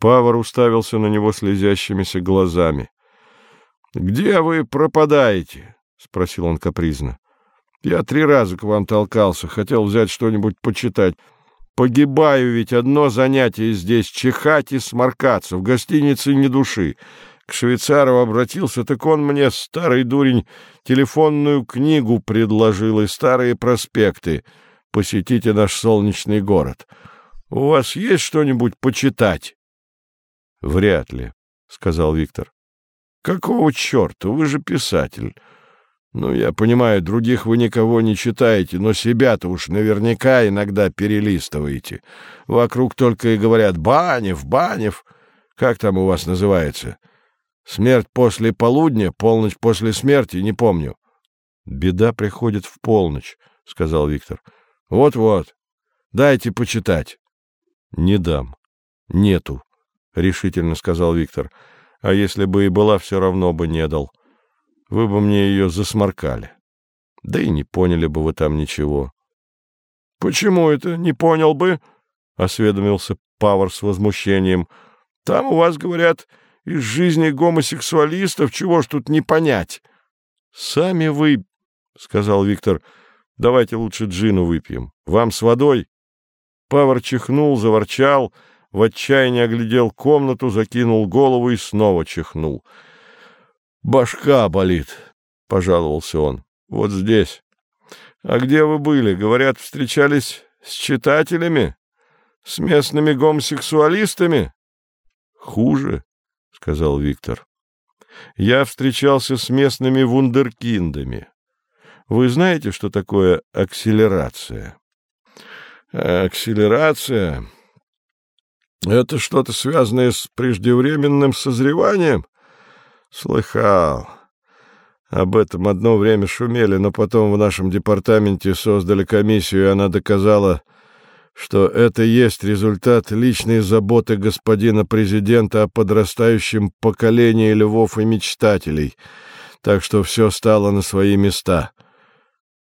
Павар уставился на него слезящимися глазами. — Где вы пропадаете? — спросил он капризно. — Я три раза к вам толкался, хотел взять что-нибудь почитать. Погибаю ведь одно занятие здесь — чихать и сморкаться, в гостинице ни души. К швейцару обратился, так он мне, старый дурень, телефонную книгу предложил и старые проспекты. Посетите наш солнечный город. У вас есть что-нибудь почитать? — Вряд ли, — сказал Виктор. — Какого черта? Вы же писатель. Ну, я понимаю, других вы никого не читаете, но себя-то уж наверняка иногда перелистываете. Вокруг только и говорят «Банев, Банев». Как там у вас называется? Смерть после полудня, полночь после смерти, не помню. — Беда приходит в полночь, — сказал Виктор. Вот — Вот-вот. Дайте почитать. — Не дам. — Нету, — решительно сказал Виктор. — А если бы и была, все равно бы не дал. Вы бы мне ее засморкали. Да и не поняли бы вы там ничего. — Почему это не понял бы? — осведомился Павар с возмущением. — Там у вас, говорят, из жизни гомосексуалистов, чего ж тут не понять? — Сами вы, — сказал Виктор, — давайте лучше джину выпьем. Вам с водой? Павар чихнул, заворчал, в отчаянии оглядел комнату, закинул голову и снова чихнул. — Башка болит, — пожаловался он. — Вот здесь. — А где вы были? Говорят, встречались с читателями? С местными гомосексуалистами? — Хуже, — сказал Виктор. — Я встречался с местными вундеркиндами. Вы знаете, что такое акселерация? — Акселерация? Это что-то связанное с преждевременным созреванием? — Слыхал. Об этом одно время шумели, но потом в нашем департаменте создали комиссию, и она доказала что это есть результат личной заботы господина президента о подрастающем поколении львов и мечтателей, так что все стало на свои места.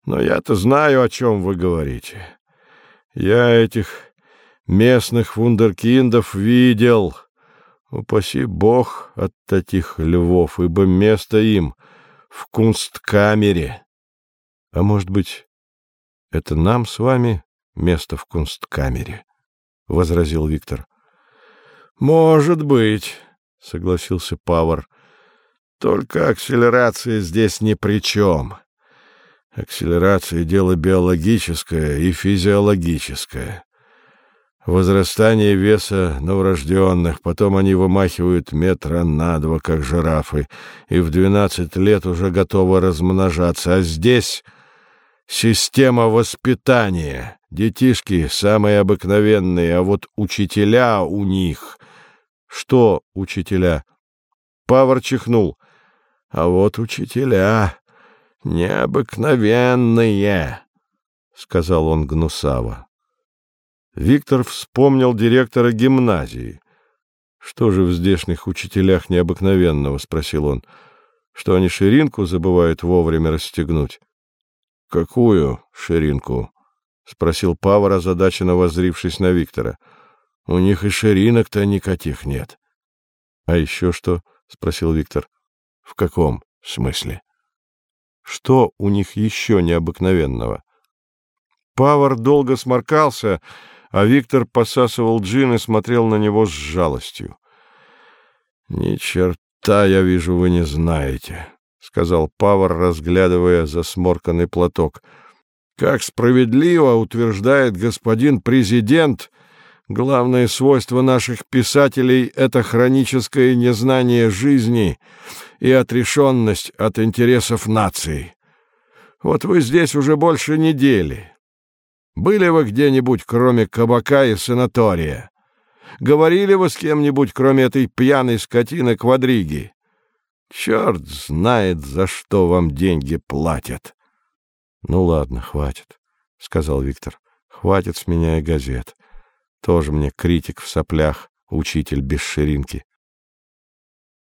Но я-то знаю, о чем вы говорите. Я этих местных вундеркиндов видел. Упаси бог от таких львов, ибо место им в кунсткамере. А может быть, это нам с вами место в кунсткамере, — возразил Виктор. — Может быть, — согласился Павар. — Только акселерация здесь ни при чем. Акселерация — дело биологическое и физиологическое. Возрастание веса новорожденных, потом они вымахивают метра на два, как жирафы, и в двенадцать лет уже готовы размножаться. А здесь система воспитания. Детишки самые обыкновенные, а вот учителя у них... Что учителя? Павар чихнул. А вот учителя необыкновенные, — сказал он гнусаво. Виктор вспомнил директора гимназии. — Что же в здешних учителях необыкновенного? — спросил он. — Что они ширинку забывают вовремя расстегнуть? — Какую ширинку? — спросил Павар, озадаченно воззрившись на Виктора. — У них и ширинок-то никаких нет. — А еще что? — спросил Виктор. — В каком смысле? — Что у них еще необыкновенного? Павар долго сморкался, а Виктор посасывал джин и смотрел на него с жалостью. — Ни черта, я вижу, вы не знаете, — сказал Павар, разглядывая засморканный платок. — как справедливо утверждает господин президент, главное свойство наших писателей — это хроническое незнание жизни и отрешенность от интересов нации. Вот вы здесь уже больше недели. Были вы где-нибудь, кроме кабака и санатория? Говорили вы с кем-нибудь, кроме этой пьяной скотины Квадриги? Черт знает, за что вам деньги платят. — Ну ладно, хватит, — сказал Виктор. — Хватит с меня и газет. Тоже мне критик в соплях, учитель без ширинки.